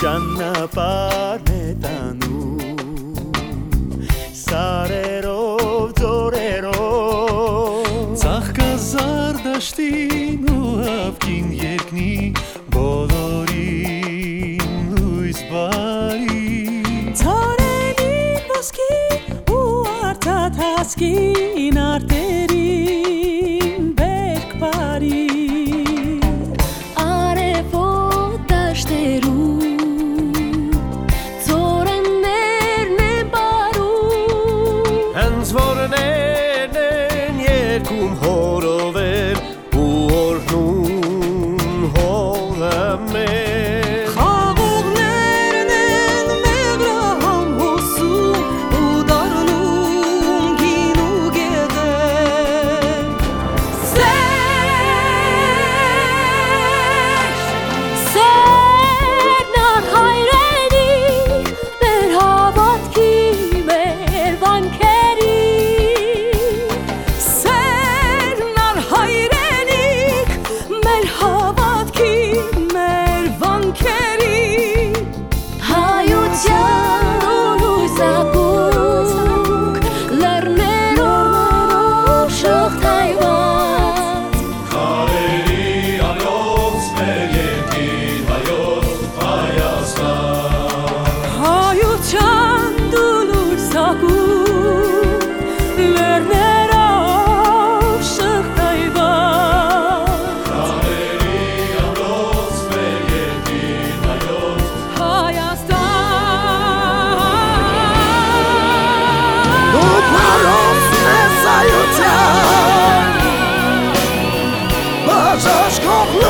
ճանապարհն է տանում սարերով ձորերով ցաղկազար դաշտին ու հավքին երկնի բոլորին լույս բարի ցորենի ոսկի ու արտաթասկին արտեր զորներն են երկում հոր ask Blue.